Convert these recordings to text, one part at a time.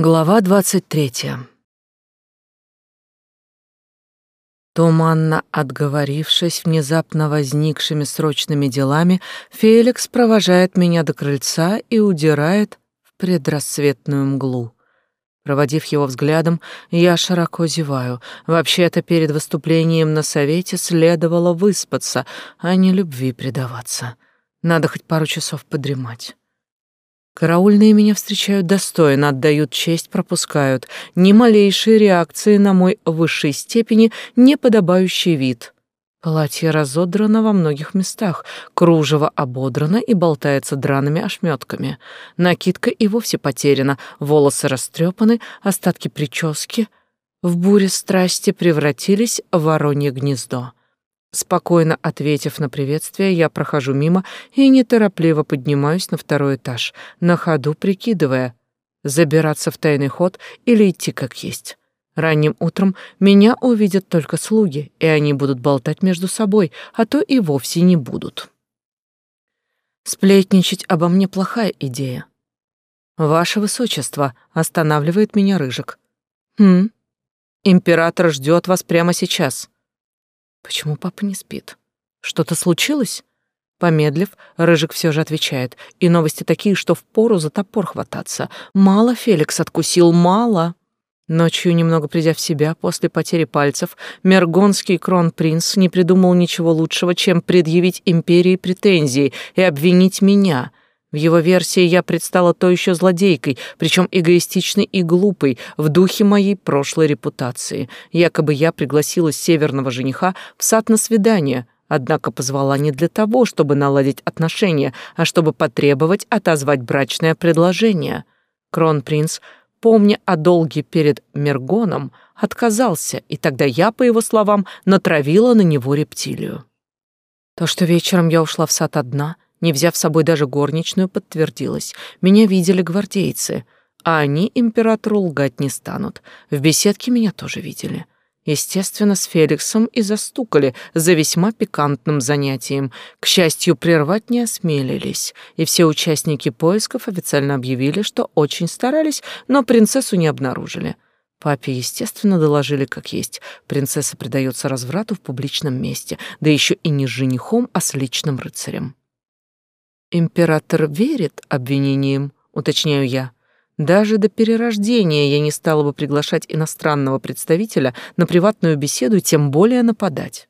Глава двадцать третья. Туманно отговорившись внезапно возникшими срочными делами, Феликс провожает меня до крыльца и удирает в предрассветную мглу. Проводив его взглядом, я широко зеваю. Вообще-то перед выступлением на совете следовало выспаться, а не любви предаваться. Надо хоть пару часов подремать. Караульные меня встречают достойно, отдают честь, пропускают. Ни малейшей реакции на мой в высшей степени неподобающий вид. Платье разодрано во многих местах, кружево ободрано и болтается драными ошметками. Накидка и вовсе потеряна, волосы растрепаны, остатки прически в буре страсти превратились в воронье гнездо. Спокойно ответив на приветствие, я прохожу мимо и неторопливо поднимаюсь на второй этаж, на ходу прикидывая, забираться в тайный ход или идти как есть. Ранним утром меня увидят только слуги, и они будут болтать между собой, а то и вовсе не будут. Сплетничать обо мне плохая идея. Ваше высочество, останавливает меня Рыжик. Хм, император ждет вас прямо сейчас. Почему папа не спит? Что-то случилось? Помедлив, Рыжик все же отвечает. И новости такие, что впору за топор хвататься. Мало Феликс откусил, мало. Ночью, немного придя в себя после потери пальцев, мергонский кронпринц не придумал ничего лучшего, чем предъявить империи претензии и обвинить меня — в его версии я предстала то еще злодейкой, причем эгоистичной и глупой, в духе моей прошлой репутации. Якобы я пригласила северного жениха в сад на свидание, однако позвала не для того, чтобы наладить отношения, а чтобы потребовать отозвать брачное предложение. Кронпринц, помня о долге перед Мергоном, отказался, и тогда я, по его словам, натравила на него рептилию. То, что вечером я ушла в сад одна — не взяв с собой даже горничную, подтвердилось. Меня видели гвардейцы, а они императору лгать не станут. В беседке меня тоже видели. Естественно, с Феликсом и застукали за весьма пикантным занятием. К счастью, прервать не осмелились, и все участники поисков официально объявили, что очень старались, но принцессу не обнаружили. Папе, естественно, доложили как есть. Принцесса предается разврату в публичном месте, да еще и не с женихом, а с личным рыцарем. Император верит обвинениям, уточняю я. Даже до перерождения я не стала бы приглашать иностранного представителя на приватную беседу, тем более нападать.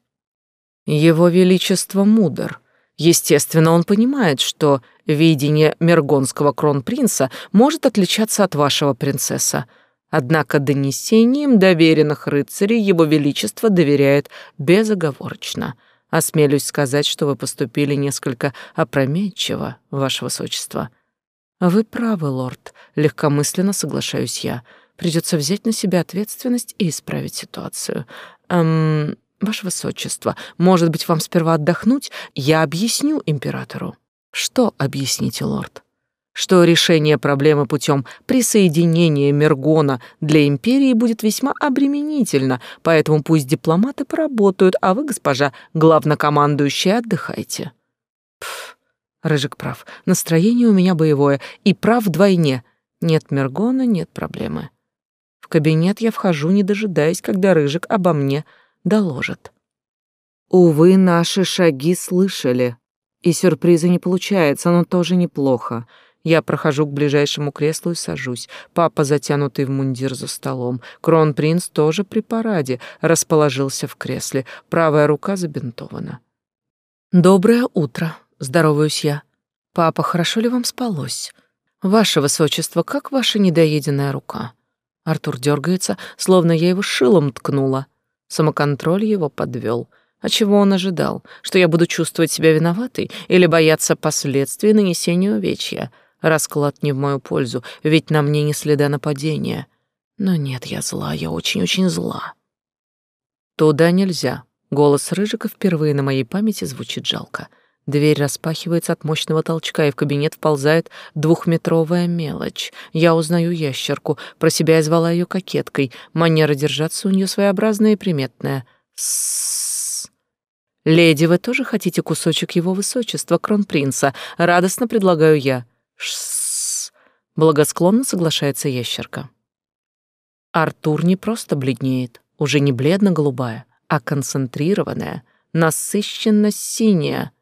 Его Величество мудр. Естественно, он понимает, что видение мергонского кронпринца может отличаться от вашего принцесса. Однако донесениям доверенных рыцарей его Величество доверяет безоговорочно — Осмелюсь сказать, что вы поступили несколько опрометчиво, ваше высочество. Вы правы, лорд, легкомысленно соглашаюсь я. Придется взять на себя ответственность и исправить ситуацию. Эм, ваше высочество, может быть, вам сперва отдохнуть? Я объясню императору. Что объясните, лорд? Что решение проблемы путем присоединения Мергона для империи будет весьма обременительно, поэтому пусть дипломаты поработают, а вы, госпожа главнокомандующая, отдыхайте. Пф, Рыжик прав, настроение у меня боевое, и прав вдвойне. Нет Мергона, нет проблемы. В кабинет я вхожу, не дожидаясь, когда Рыжик обо мне доложит. Увы, наши шаги слышали. И сюрприза не получается, но тоже неплохо. Я прохожу к ближайшему креслу и сажусь. Папа, затянутый в мундир за столом. Кронпринц тоже при параде, расположился в кресле. Правая рука забинтована. «Доброе утро», — здороваюсь я. «Папа, хорошо ли вам спалось?» «Ваше высочество, как ваша недоеденная рука?» Артур дергается, словно я его шилом ткнула. Самоконтроль его подвел. А чего он ожидал? Что я буду чувствовать себя виноватой или бояться последствий нанесения увечья? Расклад не в мою пользу, ведь на мне не следа нападения. Но нет, я зла, я очень-очень зла. Туда нельзя. Голос Рыжика впервые на моей памяти звучит жалко. Дверь распахивается от мощного толчка, и в кабинет вползает двухметровая мелочь. Я узнаю ящерку, про себя я звала ее кокеткой. Манера держаться у нее своеобразная и приметная. С «Леди, вы тоже хотите кусочек его высочества, кронпринца?» Радостно предлагаю я. Благосклонно соглашается ящерка. Артур не просто бледнеет, уже не бледно-голубая, а концентрированная, насыщенно-синяя.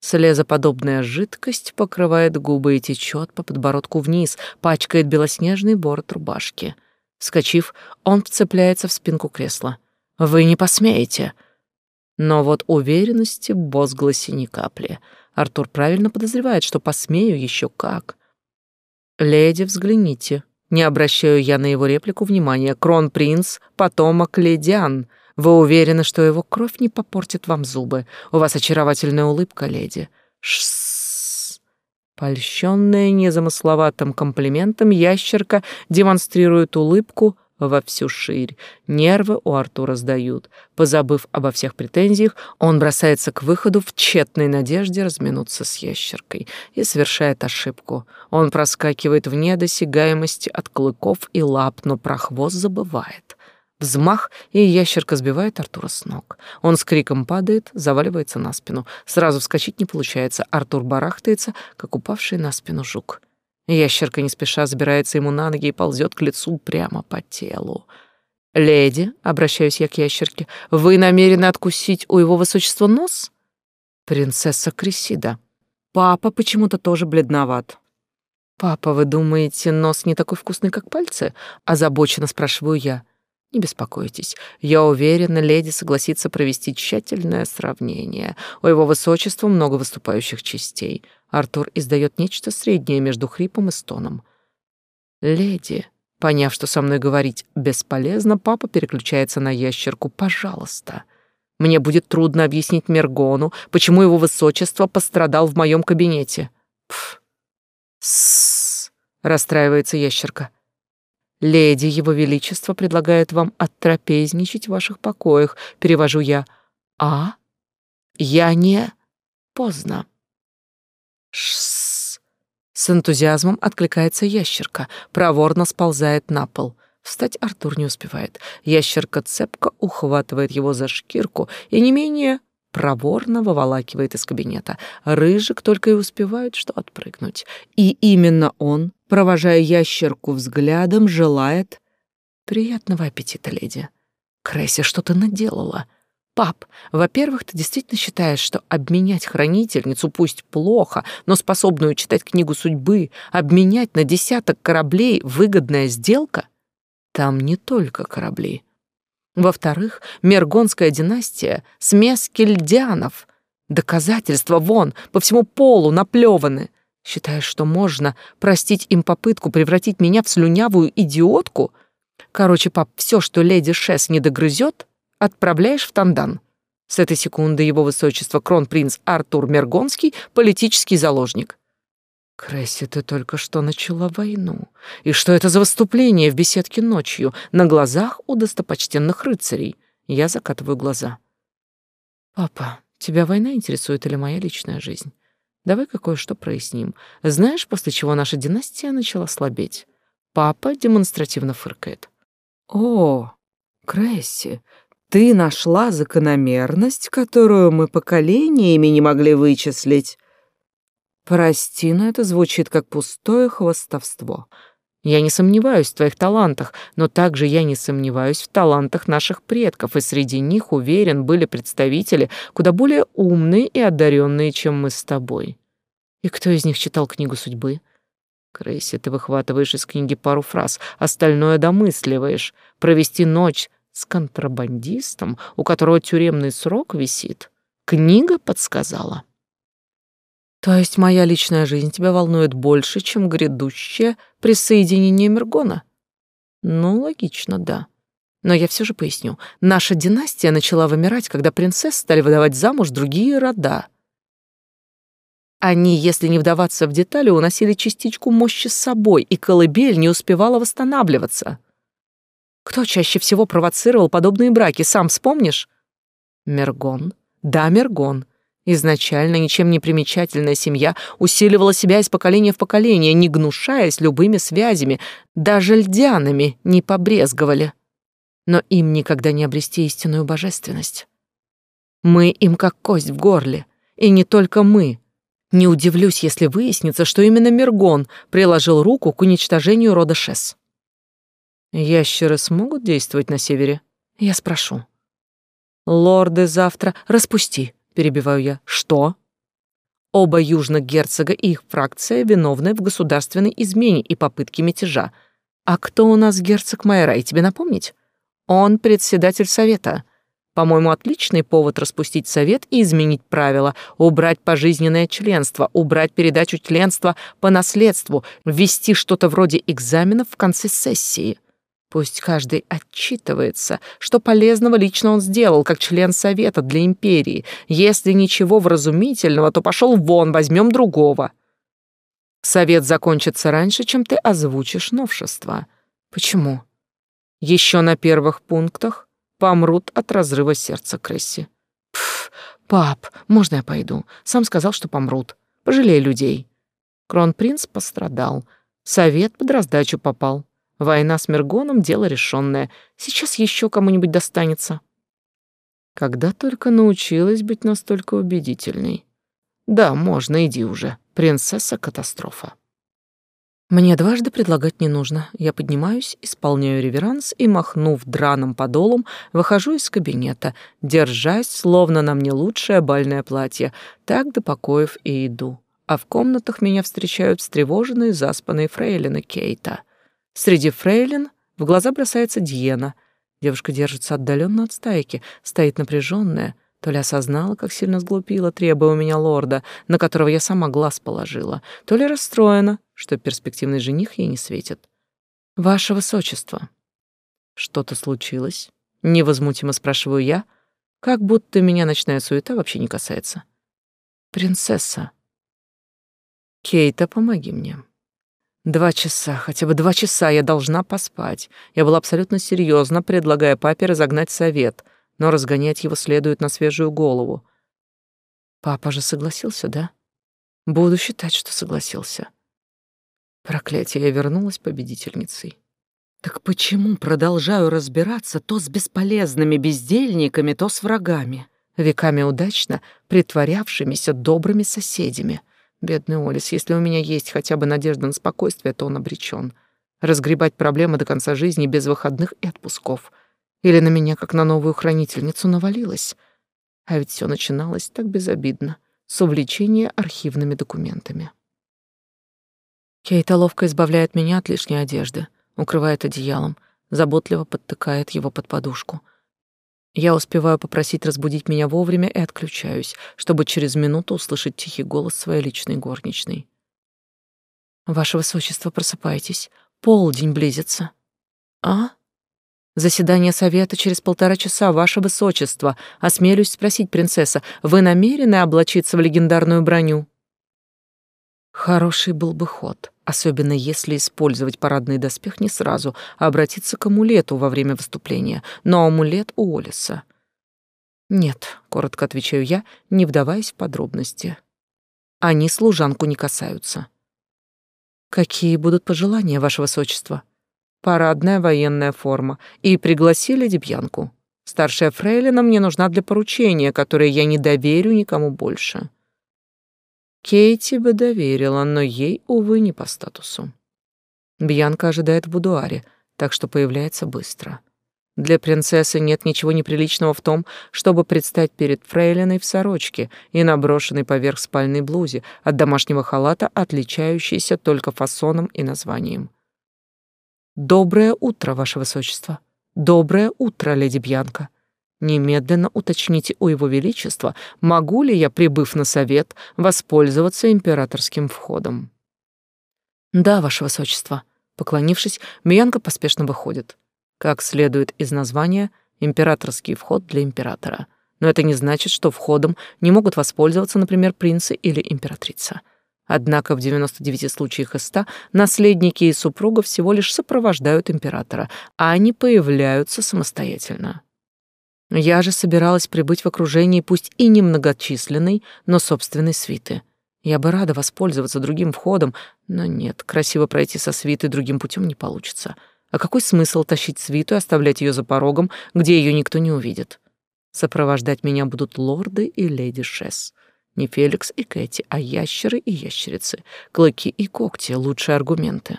Слезоподобная жидкость покрывает губы и течет по подбородку вниз, пачкает белоснежный борт рубашки. Скочив, он вцепляется в спинку кресла. «Вы не посмеете!» Но вот уверенности в возгласе ни капли. Артур правильно подозревает, что посмею еще как. «Леди, взгляните». Не обращаю я на его реплику внимания. Кронпринц — потомок ледян. Вы уверены, что его кровь не попортит вам зубы? У вас очаровательная улыбка, леди. Шсс. Польщенная незамысловатым комплиментом, ящерка демонстрирует улыбку, во всю ширь. Нервы у Артура сдают. Позабыв обо всех претензиях, он бросается к выходу в тщетной надежде разминуться с ящеркой и совершает ошибку. Он проскакивает вне досягаемости от клыков и лап, но про хвост забывает. Взмах, и ящерка сбивает Артура с ног. Он с криком падает, заваливается на спину. Сразу вскочить не получается. Артур барахтается, как упавший на спину жук. Ящерка не спеша забирается ему на ноги и ползет к лицу прямо по телу. «Леди», — обращаюсь я к ящерке, — «вы намерены откусить у его высочества нос?» «Принцесса Крисида». Папа почему-то тоже бледноват. «Папа, вы думаете, нос не такой вкусный, как пальцы?» — озабоченно спрашиваю я. Не беспокойтесь, я уверена, леди согласится провести тщательное сравнение. У его высочества много выступающих частей. Артур издает нечто среднее между хрипом и стоном. Леди, поняв, что со мной говорить бесполезно, папа переключается на ящерку. Пожалуйста. Мне будет трудно объяснить Мергону, почему его высочество пострадал в моем кабинете. Пф. Сс. Расстраивается ящерка. Леди, его величество предлагает вам оттрапезничать в ваших покоях, перевожу я. А? Я не... Поздно. Шсс. С энтузиазмом откликается ящерка, проворно сползает на пол. Встать Артур не успевает. Ящерка цепко ухватывает его за шкирку и не менее проворно выволакивает из кабинета. Рыжик только и успевает что отпрыгнуть. И именно он, провожая ящерку взглядом, желает «Приятного аппетита, леди». «Кресси, что ты наделала?» «Пап, во-первых, ты действительно считаешь, что обменять хранительницу, пусть плохо, но способную читать книгу судьбы, обменять на десяток кораблей выгодная сделка? Там не только корабли. Во-вторых, Мергонская династия — смесь кельдианов. Доказательства вон, по всему полу наплеваны. Считаешь, что можно простить им попытку превратить меня в слюнявую идиотку? Короче, пап, все, что леди Шес не догрызет, отправляешь в Тандан. С этой секунды его высочество кронпринц Артур Мергонский — политический заложник. Кресси, ты только что начала войну. И что это за выступление в беседке ночью на глазах у достопочтенных рыцарей? Я закатываю глаза. Папа, тебя война интересует или моя личная жизнь? Давай кое-что проясним. Знаешь, после чего наша династия начала слабеть? Папа демонстративно фыркает. О, Кресси, ты нашла закономерность, которую мы поколениями не могли вычислить. Прости, но это звучит как пустое хвостовство. Я не сомневаюсь в твоих талантах, но также я не сомневаюсь в талантах наших предков, и среди них, уверен, были представители куда более умные и одаренные, чем мы с тобой. И кто из них читал книгу судьбы? Крейси, ты выхватываешь из книги пару фраз, остальное домысливаешь. Провести ночь с контрабандистом, у которого тюремный срок висит. Книга подсказала. То есть моя личная жизнь тебя волнует больше, чем грядущее присоединение Мергона? Ну, логично, да. Но я все же поясню. Наша династия начала вымирать, когда принцесс стали выдавать замуж другие рода. Они, если не вдаваться в детали, уносили частичку мощи с собой, и колыбель не успевала восстанавливаться. Кто чаще всего провоцировал подобные браки, сам вспомнишь? Мергон. Да, Мергон. Изначально ничем не примечательная семья усиливала себя из поколения в поколение, не гнушаясь любыми связями, даже льдянами не побрезговали. Но им никогда не обрести истинную божественность. Мы им как кость в горле, и не только мы. Не удивлюсь, если выяснится, что именно Мергон приложил руку к уничтожению рода Шес. Ящеры смогут действовать на севере? Я спрошу. Лорды завтра распусти, перебиваю я. Что? Оба южных герцога и их фракция виновны в государственной измене и попытке мятежа. А кто у нас герцог Майрай, тебе напомнить? Он председатель совета. По-моему, отличный повод распустить совет и изменить правила, убрать пожизненное членство, убрать передачу членства по наследству, ввести что-то вроде экзаменов в конце сессии. Пусть каждый отчитывается, что полезного лично он сделал, как член Совета для Империи. Если ничего вразумительного, то пошел вон, возьмем другого. Совет закончится раньше, чем ты озвучишь новшества. Почему? Еще на первых пунктах помрут от разрыва сердца Кресси. Пф, пап, можно я пойду? Сам сказал, что помрут. Пожалей людей. Кронпринц пострадал. Совет под раздачу попал. Война с Мергоном — дело решенное. Сейчас еще кому-нибудь достанется. Когда только научилась быть настолько убедительной. Да, можно, иди уже. Принцесса-катастрофа. Мне дважды предлагать не нужно. Я поднимаюсь, исполняю реверанс и, махнув драным подолом, выхожу из кабинета, держась, словно на мне лучшее бальное платье, так до покоев и иду. А в комнатах меня встречают встревоженные заспанные фрейлины Кейта — Среди фрейлин в глаза бросается Диена. Девушка держится отдаленно от стайки, стоит напряженная, то ли осознала, как сильно сглупила, требуя у меня лорда, на которого я сама глаз положила, то ли расстроена, что перспективный жених ей не светит. «Ваше высочество». «Что-то случилось?» — невозмутимо спрашиваю я, как будто меня ночная суета вообще не касается. «Принцесса». «Кейта, помоги мне». Два часа, хотя бы два часа я должна поспать. Я была абсолютно серьезна, предлагая папе разогнать совет, но разгонять его следует на свежую голову. Папа же согласился, да? Буду считать, что согласился. Проклятие, я вернулась победительницей. Так почему продолжаю разбираться то с бесполезными бездельниками, то с врагами, веками удачно притворявшимися добрыми соседями — Бедный Олис, если у меня есть хотя бы надежда на спокойствие, то он обречен. Разгребать проблемы до конца жизни без выходных и отпусков. Или на меня, как на новую хранительницу, навалилось. А ведь все начиналось так безобидно, с увлечения архивными документами. Кейта ловко избавляет меня от лишней одежды, укрывает одеялом, заботливо подтыкает его под подушку — я успеваю попросить разбудить меня вовремя и отключаюсь, чтобы через минуту услышать тихий голос своей личной горничной. «Ваше высочество, просыпайтесь. Полдень близится». «А?» «Заседание совета через полтора часа, ваше высочество. Осмелюсь спросить, принцесса, вы намерены облачиться в легендарную броню?» Хороший был бы ход, особенно если использовать парадный доспех не сразу, а обратиться к амулету во время выступления. Но амулет у Олиса. «Нет», — коротко отвечаю я, не вдаваясь в подробности. «Они служанку не касаются». «Какие будут пожелания, ваше высочество?» «Парадная военная форма. И пригласили Дебьянку. Старшая фрейлина мне нужна для поручения, которое я не доверю никому больше». Кейти бы доверила, но ей, увы, не по статусу. Бьянка ожидает в будуаре, так что появляется быстро. Для принцессы нет ничего неприличного в том, чтобы предстать перед фрейлиной в сорочке и наброшенной поверх спальной блузе от домашнего халата, отличающейся только фасоном и названием. «Доброе утро, ваше высочество! Доброе утро, леди Бьянка!» Немедленно уточните у Его Величества, могу ли я, прибыв на совет, воспользоваться императорским входом. Да, Ваше Высочество. Поклонившись, Миянка поспешно выходит. Как следует из названия, императорский вход для императора. Но это не значит, что входом не могут воспользоваться, например, принцы или императрица. Однако в 99 случаях из 100 наследники и супруга всего лишь сопровождают императора, а они появляются самостоятельно. Я же собиралась прибыть в окружении пусть и немногочисленной, но собственной свиты. Я бы рада воспользоваться другим входом, но нет, красиво пройти со свитой другим путем не получится. А какой смысл тащить свиту и оставлять ее за порогом, где ее никто не увидит? Сопровождать меня будут лорды и леди Шесс. Не Феликс и Кэти, а ящеры и ящерицы, клыки и когти — лучшие аргументы.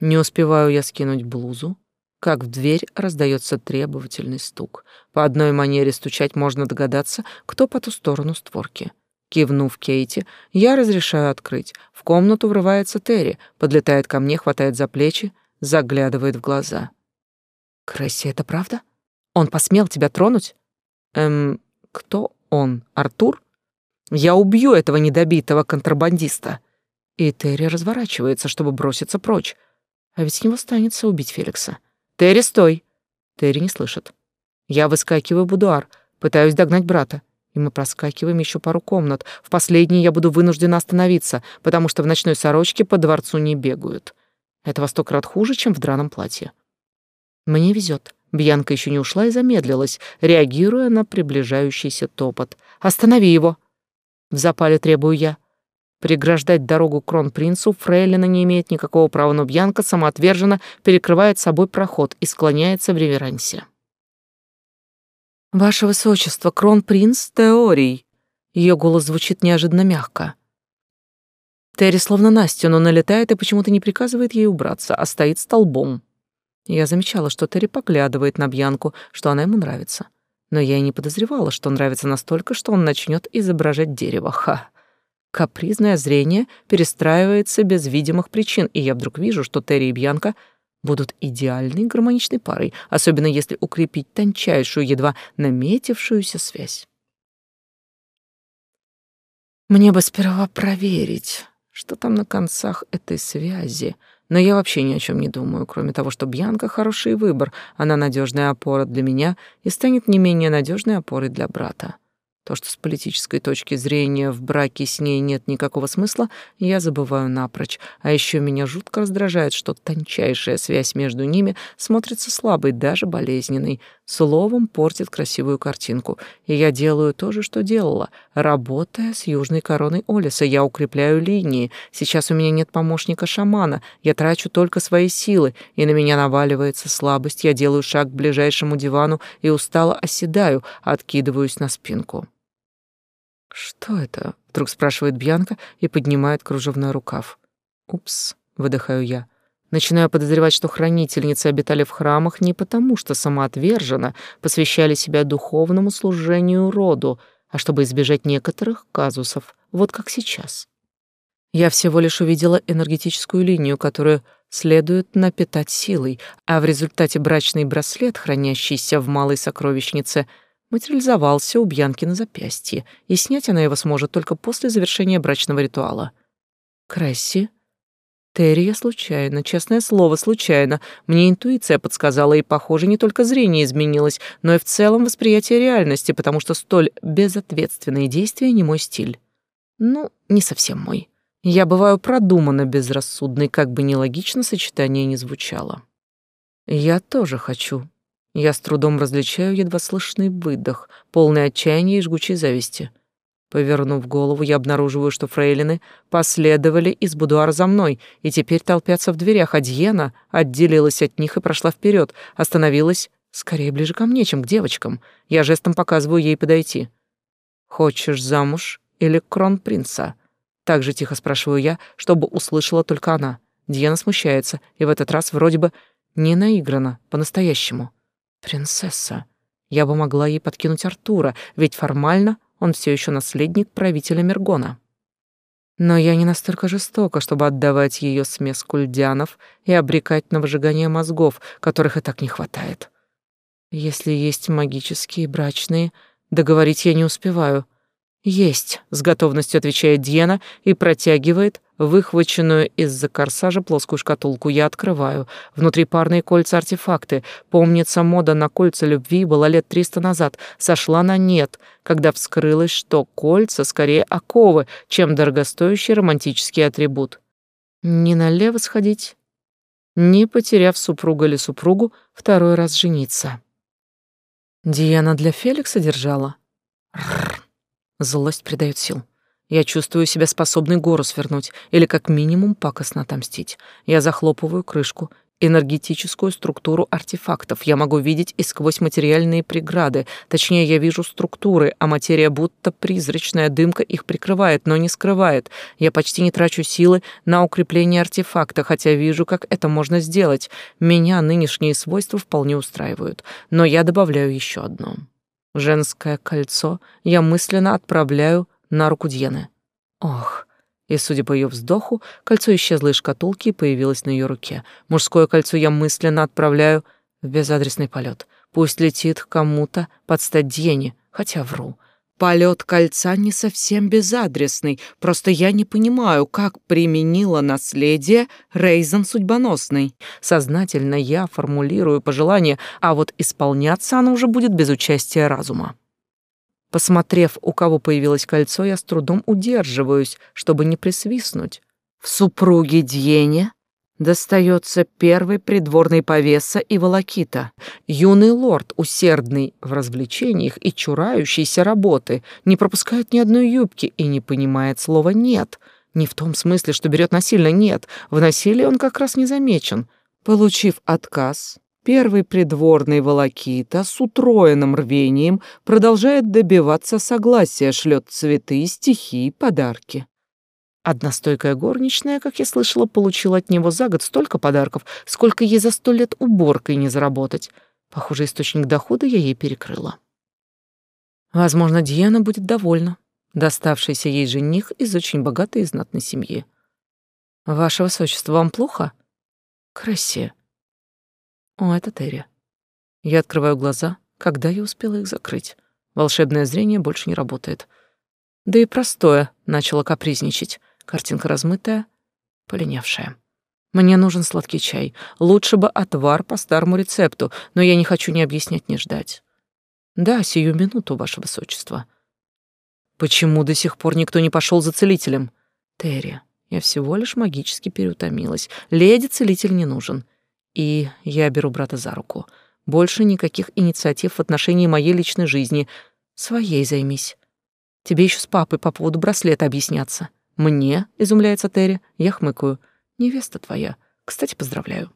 Не успеваю я скинуть блузу, как в дверь раздается требовательный стук. По одной манере стучать можно догадаться, кто по ту сторону створки. Кивнув Кейти, я разрешаю открыть. В комнату врывается Терри, подлетает ко мне, хватает за плечи, заглядывает в глаза. «Кресси, это правда? Он посмел тебя тронуть?» «Эм, кто он? Артур?» «Я убью этого недобитого контрабандиста!» И Терри разворачивается, чтобы броситься прочь. А ведь с него станется убить Феликса. «Терри, стой!» Терри не слышит. Я выскакиваю в будуар, пытаюсь догнать брата, и мы проскакиваем еще пару комнат. В последней я буду вынуждена остановиться, потому что в ночной сорочке по дворцу не бегают. Это во сто крат хуже, чем в драном платье. Мне везет. Бьянка еще не ушла и замедлилась, реагируя на приближающийся топот. «Останови его!» В запале требую я. Преграждать дорогу кронпринцу Фрейлина не имеет никакого права, но Бьянка самоотверженно перекрывает собой проход и склоняется в реверансе. «Ваше высочество, кронпринц Теорий!» Ее голос звучит неожиданно мягко. Терри словно на стену налетает и почему-то не приказывает ей убраться, а стоит столбом. Я замечала, что Терри поглядывает на Бьянку, что она ему нравится. Но я и не подозревала, что нравится настолько, что он начнет изображать дерево. Ха! Капризное зрение перестраивается без видимых причин, и я вдруг вижу, что Терри и Бьянка будут идеальной гармоничной парой, особенно если укрепить тончайшую, едва наметившуюся связь. Мне бы сперва проверить, что там на концах этой связи, но я вообще ни о чем не думаю, кроме того, что Бьянка хороший выбор, она надежная опора для меня и станет не менее надежной опорой для брата. То, что с политической точки зрения в браке с ней нет никакого смысла, я забываю напрочь. А еще меня жутко раздражает, что тончайшая связь между ними смотрится слабой, даже болезненной. Словом, портит красивую картинку. И я делаю то же, что делала. Работая с южной короной Олиса, я укрепляю линии. Сейчас у меня нет помощника-шамана. Я трачу только свои силы, и на меня наваливается слабость. Я делаю шаг к ближайшему дивану и устало оседаю, откидываюсь на спинку. «Что это?» — вдруг спрашивает Бьянка и поднимает кружевной рукав. «Упс», — выдыхаю я. Начинаю подозревать, что хранительницы обитали в храмах не потому, что самоотверженно посвящали себя духовному служению роду, а чтобы избежать некоторых казусов, вот как сейчас. Я всего лишь увидела энергетическую линию, которую следует напитать силой, а в результате брачный браслет, хранящийся в малой сокровищнице — материализовался у Бьянки на запястье, и снять она его сможет только после завершения брачного ритуала. Кресси? Терри я случайно, честное слово, случайно. Мне интуиция подсказала, и, похоже, не только зрение изменилось, но и в целом восприятие реальности, потому что столь безответственные действия не мой стиль. Ну, не совсем мой. Я бываю продуманно безрассудной, как бы нелогично сочетание не звучало. Я тоже хочу, я с трудом различаю едва слышный выдох, полный отчаяния и жгучей зависти. Повернув голову, я обнаруживаю, что фрейлины последовали из будуара за мной и теперь толпятся в дверях, а Дьена отделилась от них и прошла вперед, остановилась скорее ближе ко мне, чем к девочкам. Я жестом показываю ей подойти. «Хочешь замуж или кронпринца?» Так же тихо спрашиваю я, чтобы услышала только она. Дьена смущается, и в этот раз вроде бы не наиграно, по-настоящему. Принцесса. Я бы могла ей подкинуть Артура, ведь формально он все еще наследник правителя Мергона. Но я не настолько жестока, чтобы отдавать ее смес кульдянов и обрекать на выжигание мозгов, которых и так не хватает. Если есть магические брачные, договорить я не успеваю. Есть, с готовностью отвечает Диена и протягивает Выхваченную из-за корсажа плоскую шкатулку я открываю. Внутри парные кольца-артефакты. Помнится, мода на кольца любви была лет триста назад. Сошла на нет, когда вскрылось, что кольца скорее оковы, чем дорогостоящий романтический атрибут. Не налево сходить, не потеряв супруга или супругу, второй раз жениться. Диана для Феликса держала. Злость придает сил. Я чувствую себя способной гору свернуть или как минимум пакостно отомстить. Я захлопываю крышку энергетическую структуру артефактов. Я могу видеть и сквозь материальные преграды. Точнее, я вижу структуры, а материя будто призрачная дымка их прикрывает, но не скрывает. Я почти не трачу силы на укрепление артефакта, хотя вижу, как это можно сделать. Меня нынешние свойства вполне устраивают. Но я добавляю еще одно. Женское кольцо я мысленно отправляю на руку Дьены. Ох, и, судя по ее вздоху, кольцо исчезло из шкатулки и появилось на ее руке. Мужское кольцо я мысленно отправляю в безадресный полет. Пусть летит кому-то под стать Дьене, хотя вру. Полет кольца не совсем безадресный, просто я не понимаю, как применила наследие Рейзен судьбоносный. Сознательно я формулирую пожелание, а вот исполняться оно уже будет без участия разума. Посмотрев, у кого появилось кольцо, я с трудом удерживаюсь, чтобы не присвистнуть. В супруге Дьене достается первый придворный повеса и волокита, юный лорд, усердный в развлечениях и чурающийся работы, не пропускает ни одной юбки и не понимает слова «нет». Не в том смысле, что берет насильно, нет. В насилии он как раз не замечен. Получив отказ, Первый придворный волокита с утроенным рвением продолжает добиваться согласия, шлет цветы, стихи, подарки. Одна стойкая горничная, как я слышала, получила от него за год столько подарков, сколько ей за сто лет уборкой не заработать. Похоже, источник дохода я ей перекрыла. Возможно, Диана будет довольна. Доставшийся ей жених из очень богатой и знатной семьи. «Ваше высочество, вам плохо?» «Красе», о, это Терри. Я открываю глаза, когда я успела их закрыть. Волшебное зрение больше не работает. Да и простое начало капризничать. Картинка размытая, полинявшая. Мне нужен сладкий чай. Лучше бы отвар по старому рецепту, но я не хочу ни объяснять, ни ждать. Да, сию минуту, ваше высочество. Почему до сих пор никто не пошел за целителем? Терри, я всего лишь магически переутомилась. Леди-целитель не нужен. И я беру брата за руку. Больше никаких инициатив в отношении моей личной жизни. Своей займись. Тебе еще с папой по поводу браслета объясняться. Мне, изумляется Терри, я хмыкаю. Невеста твоя. Кстати, поздравляю.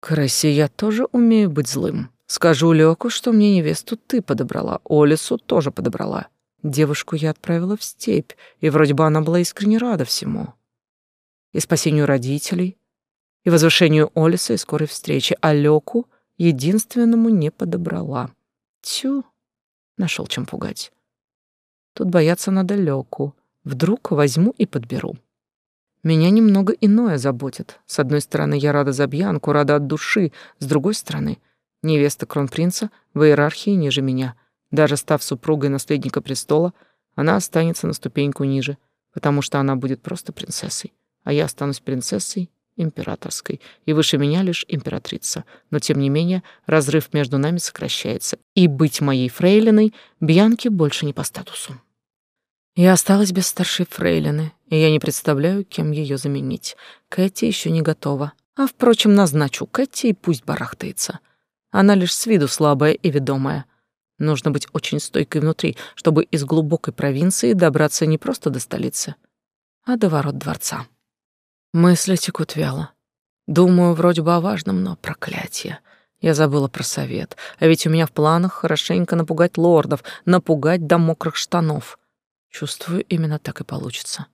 Красе я тоже умею быть злым. Скажу Лёку, что мне невесту ты подобрала, Олесу тоже подобрала. Девушку я отправила в степь, и вроде бы она была искренне рада всему. И спасению родителей, и возвышению Олиса и скорой встречи, а Лёку единственному не подобрала. Тю, нашел чем пугать. Тут бояться надо Лёку. Вдруг возьму и подберу. Меня немного иное заботит. С одной стороны, я рада за Бьянку, рада от души. С другой стороны, невеста кронпринца в иерархии ниже меня. Даже став супругой наследника престола, она останется на ступеньку ниже, потому что она будет просто принцессой, а я останусь принцессой императорской, и выше меня лишь императрица. Но, тем не менее, разрыв между нами сокращается, и быть моей фрейлиной Бьянке больше не по статусу. Я осталась без старшей фрейлины, и я не представляю, кем ее заменить. Кэти еще не готова. А, впрочем, назначу Кэти и пусть барахтается. Она лишь с виду слабая и ведомая. Нужно быть очень стойкой внутри, чтобы из глубокой провинции добраться не просто до столицы, а до ворот дворца. Мысли текут вяло. Думаю, вроде бы о важном, но проклятие. Я забыла про совет. А ведь у меня в планах хорошенько напугать лордов, напугать до мокрых штанов. Чувствую, именно так и получится.